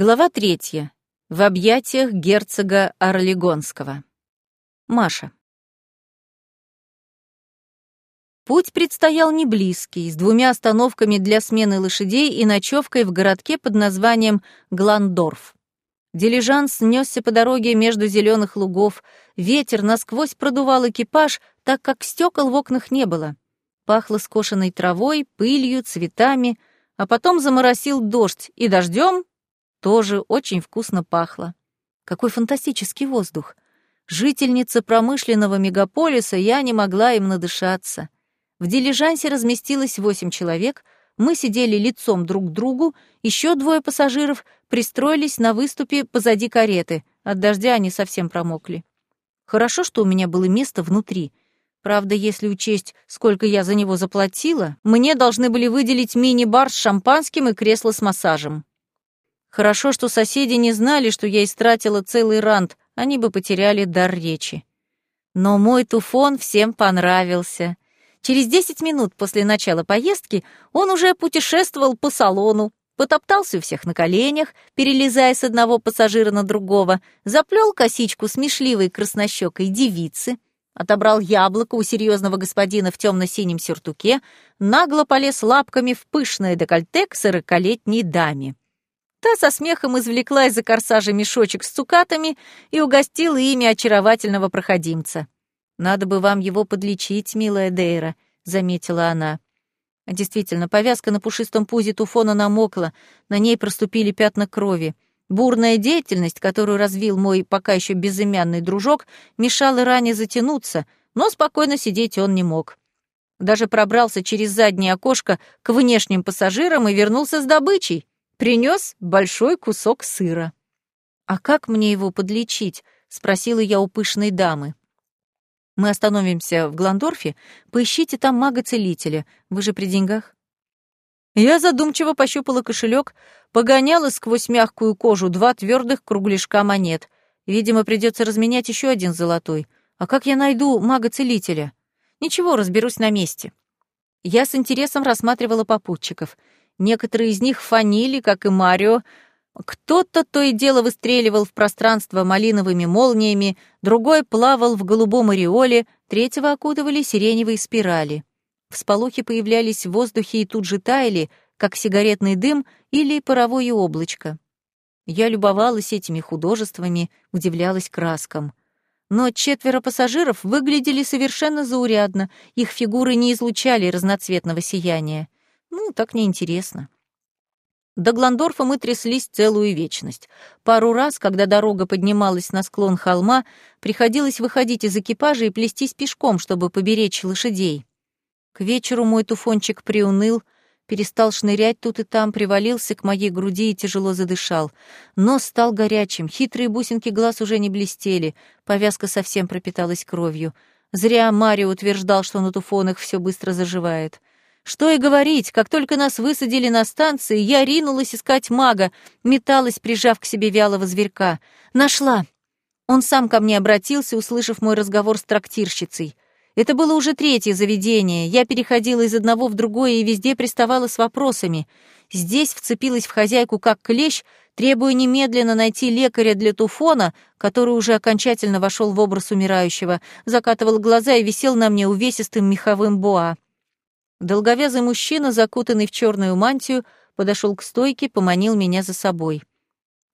Глава третья. В объятиях герцога Орлегонского. Маша. Путь предстоял не близкий, с двумя остановками для смены лошадей и ночевкой в городке под названием Гландорф. Дилижанс несся по дороге между зеленых лугов, ветер насквозь продувал экипаж, так как стекол в окнах не было. Пахло скошенной травой, пылью, цветами, а потом заморосил дождь, и дождем тоже очень вкусно пахло. Какой фантастический воздух! Жительница промышленного мегаполиса, я не могла им надышаться. В дилижансе разместилось восемь человек, мы сидели лицом друг к другу, еще двое пассажиров пристроились на выступе позади кареты, от дождя они совсем промокли. Хорошо, что у меня было место внутри. Правда, если учесть, сколько я за него заплатила, мне должны были выделить мини-бар с шампанским и кресло с массажем. Хорошо, что соседи не знали, что я истратила целый рант, они бы потеряли дар речи. Но мой туфон всем понравился. Через десять минут после начала поездки он уже путешествовал по салону, потоптался у всех на коленях, перелезая с одного пассажира на другого, заплел косичку смешливой краснощекой девицы, отобрал яблоко у серьезного господина в темно-синем сюртуке, нагло полез лапками в пышное декольте к сорокалетней даме. Та со смехом извлекла из-за корсажа мешочек с цукатами и угостила ими очаровательного проходимца. «Надо бы вам его подлечить, милая Дейра», — заметила она. Действительно, повязка на пушистом пузе туфона намокла, на ней проступили пятна крови. Бурная деятельность, которую развил мой пока еще безымянный дружок, мешала ране затянуться, но спокойно сидеть он не мог. Даже пробрался через заднее окошко к внешним пассажирам и вернулся с добычей принес большой кусок сыра. «А как мне его подлечить?» — спросила я у пышной дамы. «Мы остановимся в Гландорфе, поищите там мага-целителя. Вы же при деньгах?» Я задумчиво пощупала кошелек, погоняла сквозь мягкую кожу два твердых кругляшка монет. Видимо, придется разменять еще один золотой. А как я найду мага-целителя? Ничего, разберусь на месте. Я с интересом рассматривала попутчиков — Некоторые из них фанили, как и Марио. Кто-то то и дело выстреливал в пространство малиновыми молниями, другой плавал в голубом ореоле, третьего окутывали сиреневые спирали. Всполохи появлялись в воздухе и тут же таяли, как сигаретный дым или паровое облачко. Я любовалась этими художествами, удивлялась краскам. Но четверо пассажиров выглядели совершенно заурядно, их фигуры не излучали разноцветного сияния. Ну, так неинтересно. До Гландорфа мы тряслись целую вечность. Пару раз, когда дорога поднималась на склон холма, приходилось выходить из экипажа и плестись пешком, чтобы поберечь лошадей. К вечеру мой туфончик приуныл, перестал шнырять тут и там, привалился к моей груди и тяжело задышал. Нос стал горячим, хитрые бусинки глаз уже не блестели, повязка совсем пропиталась кровью. Зря Марио утверждал, что на туфонах все быстро заживает. Что и говорить, как только нас высадили на станции, я ринулась искать мага, металась, прижав к себе вялого зверька. Нашла. Он сам ко мне обратился, услышав мой разговор с трактирщицей. Это было уже третье заведение. Я переходила из одного в другое и везде приставала с вопросами. Здесь вцепилась в хозяйку как клещ, требуя немедленно найти лекаря для туфона, который уже окончательно вошел в образ умирающего, закатывал глаза и висел на мне увесистым меховым боа. Долговязый мужчина, закутанный в черную мантию, подошел к стойке, поманил меня за собой.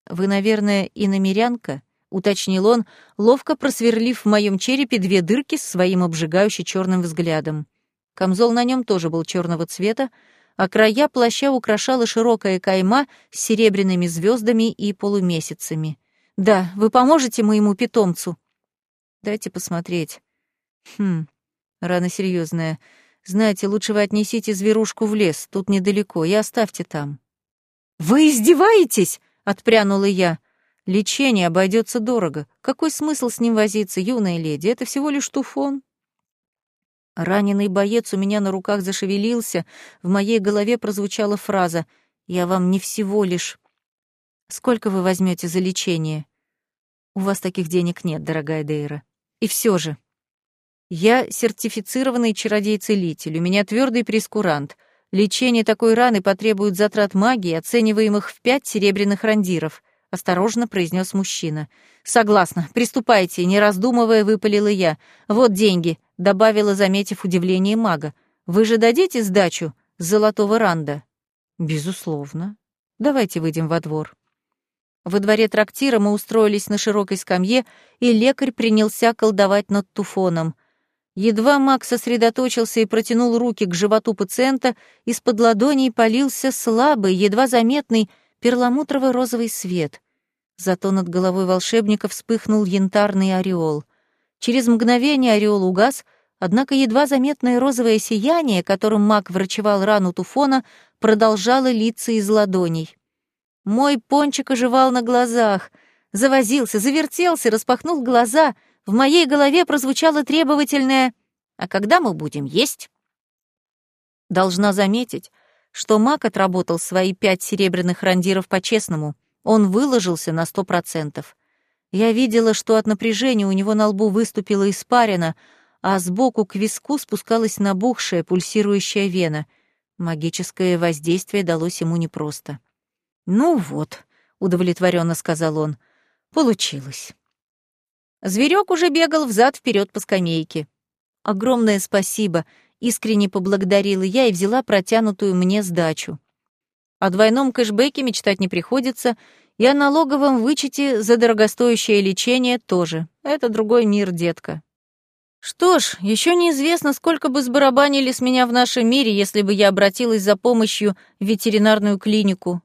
«Вы, наверное, иномерянка?» — уточнил он, ловко просверлив в моем черепе две дырки с своим обжигающе черным взглядом. Камзол на нем тоже был черного цвета, а края плаща украшала широкая кайма с серебряными звездами и полумесяцами. «Да, вы поможете моему питомцу?» «Дайте посмотреть». «Хм, рана серьезная. Знаете, лучше вы отнесите зверушку в лес, тут недалеко, и оставьте там». «Вы издеваетесь?» — отпрянула я. «Лечение обойдется дорого. Какой смысл с ним возиться, юная леди? Это всего лишь туфон». Раненый боец у меня на руках зашевелился, в моей голове прозвучала фраза «Я вам не всего лишь...» «Сколько вы возьмете за лечение?» «У вас таких денег нет, дорогая Дейра. И все же...» Я сертифицированный чародей-целитель, у меня твердый прескурант. Лечение такой раны потребует затрат магии, оцениваемых в пять серебряных рандиров», — осторожно произнес мужчина. «Согласна. Приступайте», — не раздумывая, выпалила я. «Вот деньги», — добавила, заметив удивление мага. «Вы же дадите сдачу с золотого ранда?» «Безусловно. Давайте выйдем во двор». Во дворе трактира мы устроились на широкой скамье, и лекарь принялся колдовать над туфоном. Едва Макс сосредоточился и протянул руки к животу пациента, из-под ладоней полился слабый, едва заметный перламутровый розовый свет. Зато над головой волшебника вспыхнул янтарный ореол. Через мгновение ореол угас, однако едва заметное розовое сияние, которым маг врачевал рану туфона, продолжало литься из ладоней. Мой пончик оживал на глазах, завозился, завертелся, распахнул глаза — в моей голове прозвучало требовательное «А когда мы будем есть?» Должна заметить, что Мак отработал свои пять серебряных рандиров по-честному. Он выложился на сто процентов. Я видела, что от напряжения у него на лбу выступила испарина, а сбоку к виску спускалась набухшая, пульсирующая вена. Магическое воздействие далось ему непросто. «Ну вот», — удовлетворенно сказал он, — «получилось». Зверек уже бегал взад вперед по скамейке. «Огромное спасибо!» — искренне поблагодарила я и взяла протянутую мне сдачу. О двойном кэшбэке мечтать не приходится, и о налоговом вычете за дорогостоящее лечение тоже. Это другой мир, детка. Что ж, еще неизвестно, сколько бы сбарабанили с меня в нашем мире, если бы я обратилась за помощью в ветеринарную клинику.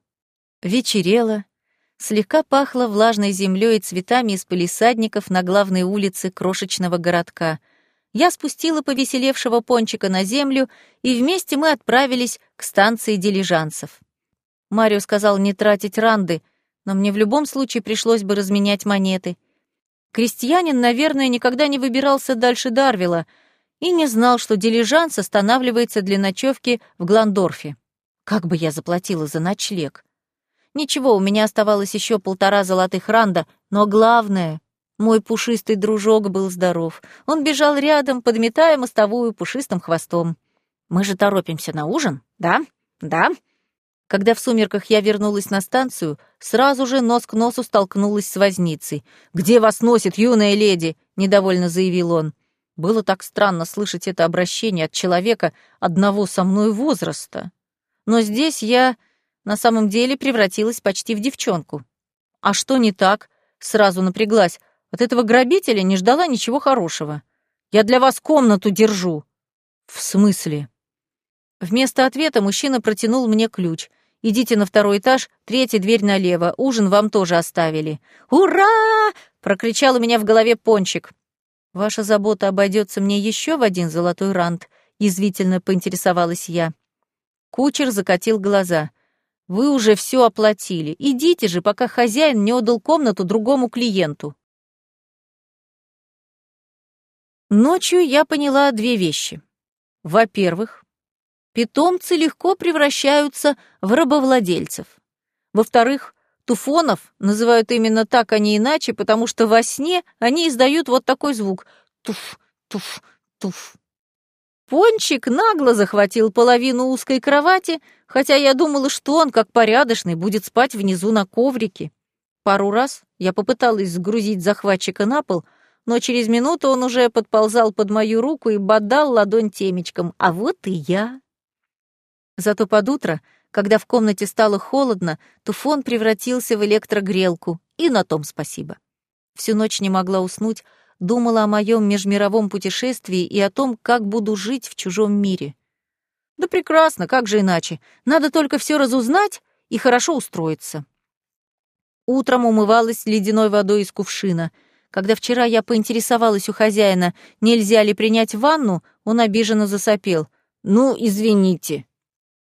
Вечерело, Слегка пахло влажной землей и цветами из палисадников на главной улице крошечного городка. Я спустила повеселевшего пончика на землю, и вместе мы отправились к станции дилижансов. Марио сказал не тратить ранды, но мне в любом случае пришлось бы разменять монеты. Крестьянин, наверное, никогда не выбирался дальше Дарвила и не знал, что дилижанс останавливается для ночевки в Гландорфе. Как бы я заплатила за ночлег? Ничего, у меня оставалось еще полтора золотых ранда, но главное, мой пушистый дружок был здоров. Он бежал рядом, подметая мостовую пушистым хвостом. «Мы же торопимся на ужин, да? Да?» Когда в сумерках я вернулась на станцию, сразу же нос к носу столкнулась с возницей. «Где вас носит, юная леди?» — недовольно заявил он. Было так странно слышать это обращение от человека одного со мной возраста. Но здесь я на самом деле превратилась почти в девчонку. А что не так? Сразу напряглась. От этого грабителя не ждала ничего хорошего. Я для вас комнату держу. В смысле? Вместо ответа мужчина протянул мне ключ. Идите на второй этаж, третья дверь налево. Ужин вам тоже оставили. Ура! прокричал у меня в голове пончик. Ваша забота обойдется мне еще в один золотой рант, язвительно поинтересовалась я. Кучер закатил глаза. Вы уже все оплатили. Идите же, пока хозяин не отдал комнату другому клиенту. Ночью я поняла две вещи. Во-первых, питомцы легко превращаются в рабовладельцев. Во-вторых, туфонов называют именно так, а не иначе, потому что во сне они издают вот такой звук — туф, туф, туф. Пончик нагло захватил половину узкой кровати, хотя я думала, что он, как порядочный, будет спать внизу на коврике. Пару раз я попыталась сгрузить захватчика на пол, но через минуту он уже подползал под мою руку и бодал ладонь темечком, а вот и я. Зато под утро, когда в комнате стало холодно, туфон превратился в электрогрелку, и на том спасибо. Всю ночь не могла уснуть, думала о моем межмировом путешествии и о том, как буду жить в чужом мире. Да прекрасно, как же иначе? Надо только все разузнать и хорошо устроиться. Утром умывалась ледяной водой из кувшина. Когда вчера я поинтересовалась у хозяина, нельзя ли принять ванну, он обиженно засопел. «Ну, извините.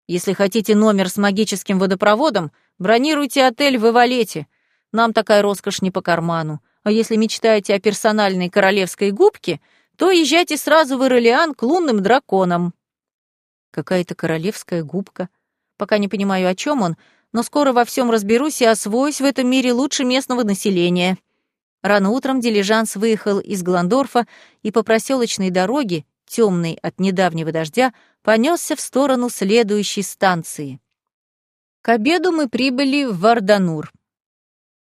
Если хотите номер с магическим водопроводом, бронируйте отель в Ивалете. Нам такая роскошь не по карману. А если мечтаете о персональной королевской губке, то езжайте сразу в Иролиан к лунным драконам. Какая-то королевская губка. Пока не понимаю, о чем он, но скоро во всем разберусь и освоюсь в этом мире лучше местного населения. Рано утром дилижанс выехал из Гландорфа и по проселочной дороге, темный от недавнего дождя, понесся в сторону следующей станции. К обеду мы прибыли в Варданур.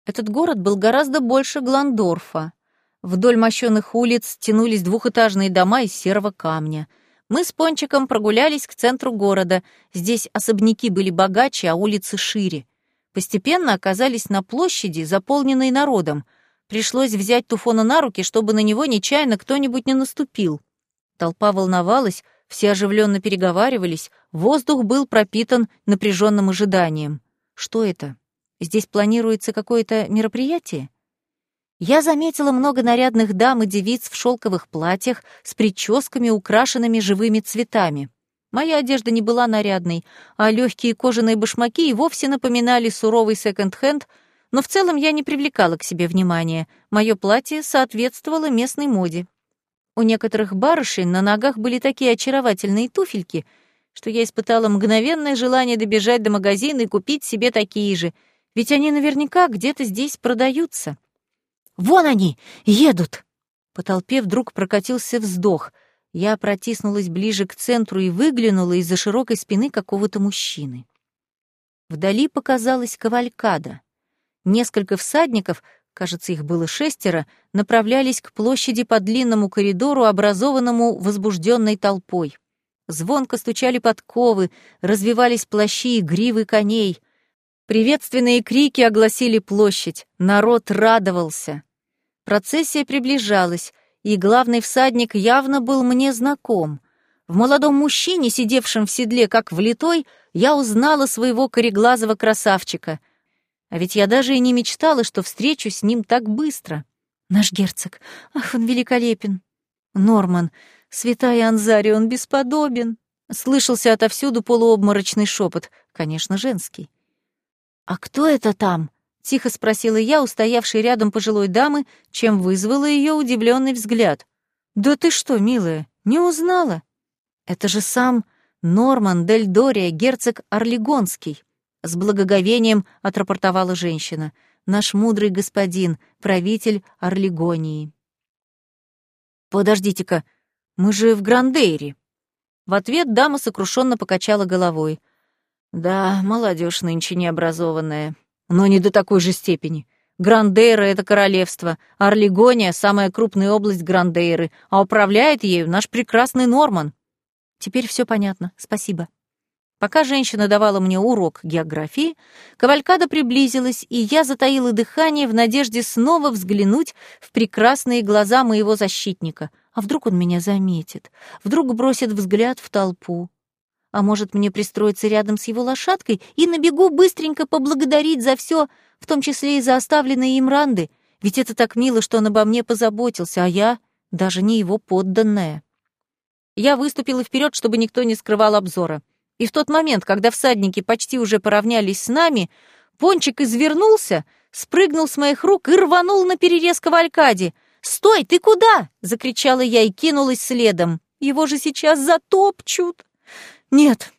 Этот город был гораздо больше Гландорфа. Вдоль мощенных улиц тянулись двухэтажные дома из серого камня. Мы с Пончиком прогулялись к центру города. Здесь особняки были богаче, а улицы шире. Постепенно оказались на площади, заполненной народом. Пришлось взять Туфона на руки, чтобы на него нечаянно кто-нибудь не наступил. Толпа волновалась, все оживленно переговаривались, воздух был пропитан напряженным ожиданием. Что это? Здесь планируется какое-то мероприятие? Я заметила много нарядных дам и девиц в шелковых платьях с прическами, украшенными живыми цветами. Моя одежда не была нарядной, а легкие кожаные башмаки и вовсе напоминали суровый секонд-хенд, но в целом я не привлекала к себе внимания. Мое платье соответствовало местной моде. У некоторых барышень на ногах были такие очаровательные туфельки, что я испытала мгновенное желание добежать до магазина и купить себе такие же, ведь они наверняка где-то здесь продаются. «Вон они! Едут!» По толпе вдруг прокатился вздох. Я протиснулась ближе к центру и выглянула из-за широкой спины какого-то мужчины. Вдали показалась кавалькада. Несколько всадников — кажется, их было шестеро, направлялись к площади по длинному коридору, образованному возбужденной толпой. Звонко стучали подковы, развивались плащи и гривы коней. Приветственные крики огласили площадь, народ радовался. Процессия приближалась, и главный всадник явно был мне знаком. В молодом мужчине, сидевшем в седле как влитой, я узнала своего кореглазого красавчика. А ведь я даже и не мечтала, что встречу с ним так быстро. Наш герцог, ах, он великолепен. Норман, святая Анзари, он бесподобен. Слышался отовсюду полуобморочный шепот, конечно, женский. «А кто это там?» — тихо спросила я, устоявшей рядом пожилой дамы, чем вызвала ее удивленный взгляд. «Да ты что, милая, не узнала? Это же сам Норман Дель Дория, герцог Орлегонский. С благоговением отрапортовала женщина. Наш мудрый господин, правитель Орлегонии. «Подождите-ка, мы же в Грандейре». В ответ дама сокрушенно покачала головой. «Да, молодежь нынче необразованная, но не до такой же степени. Грандейра — это королевство, Орлегония — самая крупная область Грандейры, а управляет ею наш прекрасный Норман. Теперь все понятно, спасибо». Пока женщина давала мне урок географии, кавалькада приблизилась, и я затаила дыхание в надежде снова взглянуть в прекрасные глаза моего защитника. А вдруг он меня заметит? Вдруг бросит взгляд в толпу? А может, мне пристроиться рядом с его лошадкой и на бегу быстренько поблагодарить за все, в том числе и за оставленные им ранды? Ведь это так мило, что он обо мне позаботился, а я даже не его подданная. Я выступила вперед, чтобы никто не скрывал обзора. И в тот момент, когда всадники почти уже поравнялись с нами, Пончик извернулся, спрыгнул с моих рук и рванул на перерез кавалькаде. «Стой, ты куда?» — закричала я и кинулась следом. «Его же сейчас затопчут!» «Нет».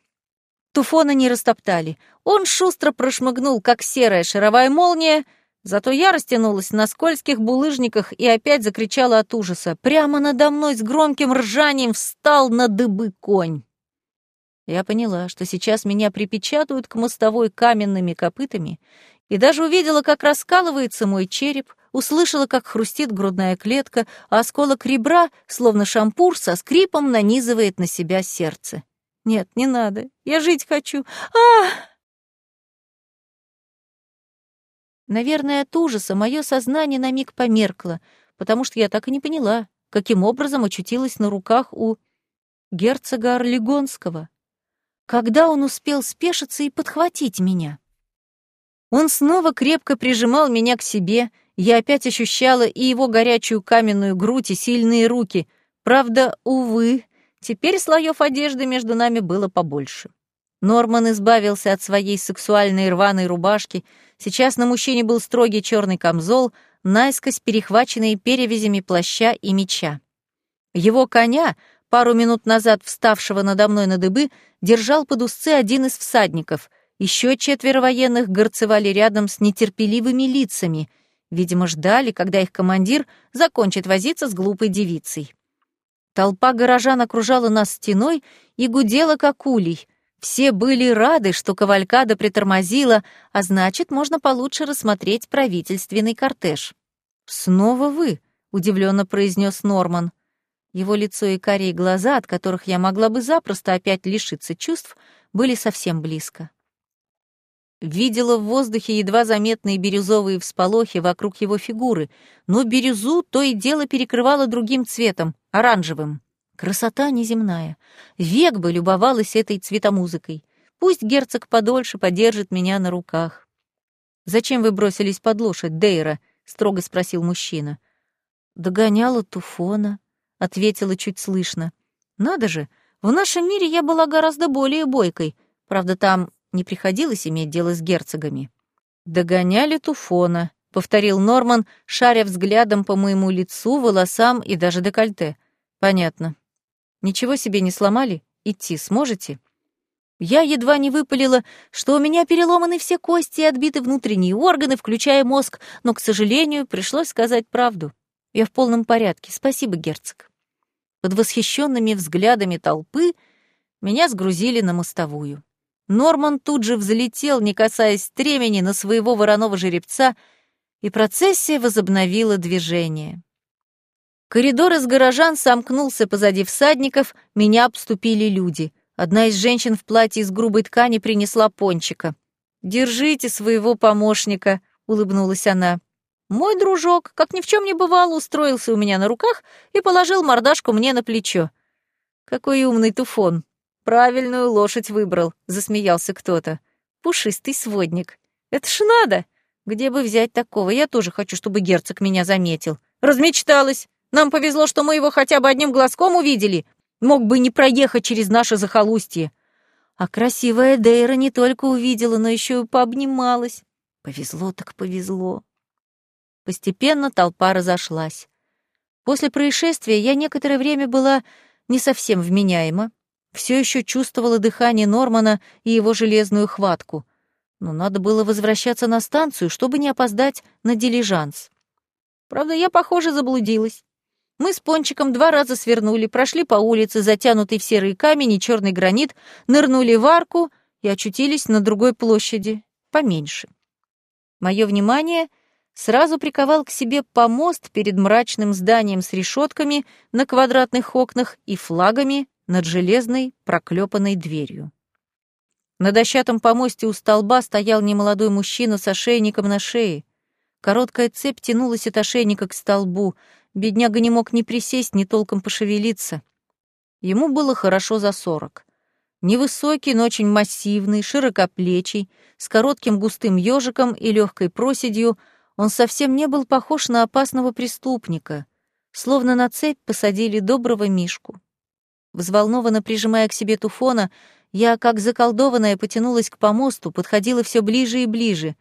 Туфона не растоптали. Он шустро прошмыгнул, как серая шаровая молния, зато я растянулась на скользких булыжниках и опять закричала от ужаса. Прямо надо мной с громким ржанием встал на дыбы конь. Я поняла, что сейчас меня припечатают к мостовой каменными копытами, и даже увидела, как раскалывается мой череп, услышала, как хрустит грудная клетка, а осколок ребра, словно шампур, со скрипом нанизывает на себя сердце. Нет, не надо. Я жить хочу. А! Наверное, от ужаса мое сознание на миг померкло, потому что я так и не поняла, каким образом очутилась на руках у герцога Орлегонского. Когда он успел спешиться и подхватить меня? Он снова крепко прижимал меня к себе, я опять ощущала и его горячую каменную грудь, и сильные руки. Правда, увы, теперь слоев одежды между нами было побольше. Норман избавился от своей сексуальной рваной рубашки. Сейчас на мужчине был строгий черный камзол, наискось перехваченный перевязями плаща и меча. Его коня, пару минут назад вставшего надо мной на дыбы, держал под узцы один из всадников. Еще четверо военных горцевали рядом с нетерпеливыми лицами. Видимо, ждали, когда их командир закончит возиться с глупой девицей. Толпа горожан окружала нас стеной и гудела, как улей. Все были рады, что кавалькада притормозила, а значит, можно получше рассмотреть правительственный кортеж. «Снова вы?» — удивленно произнес Норман. Его лицо и карие глаза, от которых я могла бы запросто опять лишиться чувств, были совсем близко. Видела в воздухе едва заметные бирюзовые всполохи вокруг его фигуры, но бирюзу то и дело перекрывало другим цветом, оранжевым. Красота неземная. Век бы любовалась этой цветомузыкой. Пусть герцог подольше подержит меня на руках. «Зачем вы бросились под лошадь, Дейра?» — строго спросил мужчина. «Догоняла Туфона», — ответила чуть слышно. «Надо же, в нашем мире я была гораздо более бойкой. Правда, там не приходилось иметь дело с герцогами. «Догоняли Туфона», — повторил Норман, шаря взглядом по моему лицу, волосам и даже декольте. «Понятно. Ничего себе не сломали? Идти сможете?» Я едва не выпалила, что у меня переломаны все кости и отбиты внутренние органы, включая мозг, но, к сожалению, пришлось сказать правду. Я в полном порядке. Спасибо, герцог. Под восхищенными взглядами толпы меня сгрузили на мостовую. Норман тут же взлетел, не касаясь стремени, на своего вороного жеребца, и процессия возобновила движение. Коридор из горожан сомкнулся позади всадников, меня обступили люди. Одна из женщин в платье из грубой ткани принесла пончика. «Держите своего помощника», — улыбнулась она. Мой дружок, как ни в чем не бывало, устроился у меня на руках и положил мордашку мне на плечо. Какой умный туфон. Правильную лошадь выбрал, засмеялся кто-то. Пушистый сводник. Это ж надо. Где бы взять такого? Я тоже хочу, чтобы герцог меня заметил. Размечталась. Нам повезло, что мы его хотя бы одним глазком увидели. Мог бы не проехать через наше захолустье. А красивая Дейра не только увидела, но еще и пообнималась. Повезло так повезло. Постепенно толпа разошлась. После происшествия я некоторое время была не совсем вменяема, все еще чувствовала дыхание Нормана и его железную хватку. Но надо было возвращаться на станцию, чтобы не опоздать на дилижанс. Правда, я, похоже, заблудилась. Мы с Пончиком два раза свернули, прошли по улице, затянутой в серый камень и черный гранит, нырнули в арку и очутились на другой площади, поменьше. Мое внимание сразу приковал к себе помост перед мрачным зданием с решетками на квадратных окнах и флагами над железной проклепанной дверью. На дощатом помосте у столба стоял немолодой мужчина с ошейником на шее. Короткая цепь тянулась от ошейника к столбу. Бедняга не мог ни присесть, ни толком пошевелиться. Ему было хорошо за сорок. Невысокий, но очень массивный, широкоплечий, с коротким густым ежиком и легкой проседью — он совсем не был похож на опасного преступника, словно на цепь посадили доброго Мишку. Взволнованно прижимая к себе туфона, я, как заколдованная, потянулась к помосту, подходила все ближе и ближе.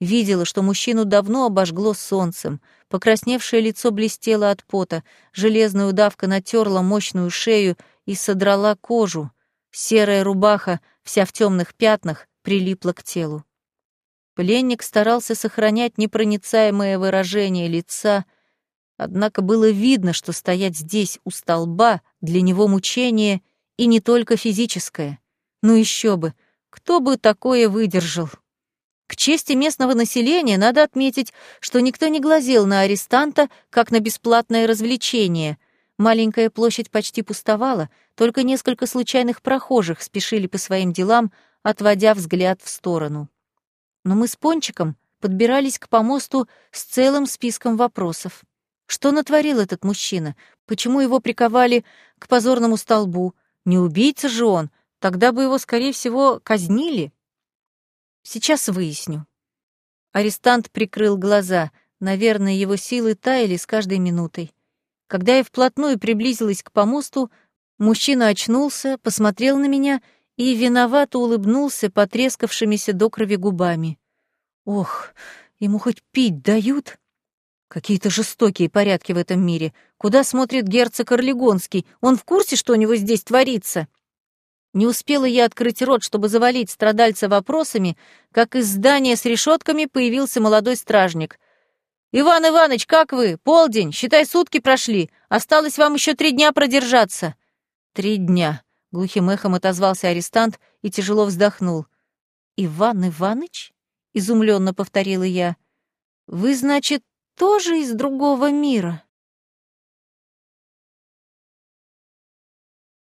Видела, что мужчину давно обожгло солнцем, покрасневшее лицо блестело от пота, железная удавка натерла мощную шею и содрала кожу. Серая рубаха, вся в темных пятнах, прилипла к телу. Пленник старался сохранять непроницаемое выражение лица, однако было видно, что стоять здесь, у столба, для него мучение и не только физическое. Ну еще бы, кто бы такое выдержал? К чести местного населения надо отметить, что никто не глазел на арестанта, как на бесплатное развлечение. Маленькая площадь почти пустовала, только несколько случайных прохожих спешили по своим делам, отводя взгляд в сторону но мы с Пончиком подбирались к помосту с целым списком вопросов. Что натворил этот мужчина? Почему его приковали к позорному столбу? Не убийца же он, тогда бы его, скорее всего, казнили. Сейчас выясню. Арестант прикрыл глаза. Наверное, его силы таяли с каждой минутой. Когда я вплотную приблизилась к помосту, мужчина очнулся, посмотрел на меня — и виновато улыбнулся потрескавшимися до крови губами. «Ох, ему хоть пить дают?» Какие-то жестокие порядки в этом мире. Куда смотрит герцог Орлегонский? Он в курсе, что у него здесь творится? Не успела я открыть рот, чтобы завалить страдальца вопросами, как из здания с решетками появился молодой стражник. «Иван Иваныч, как вы? Полдень, считай, сутки прошли. Осталось вам еще три дня продержаться». «Три дня», — глухим эхом отозвался арестант и тяжело вздохнул. «Иван Иваныч?» — изумленно повторила я. «Вы, значит, тоже из другого мира?»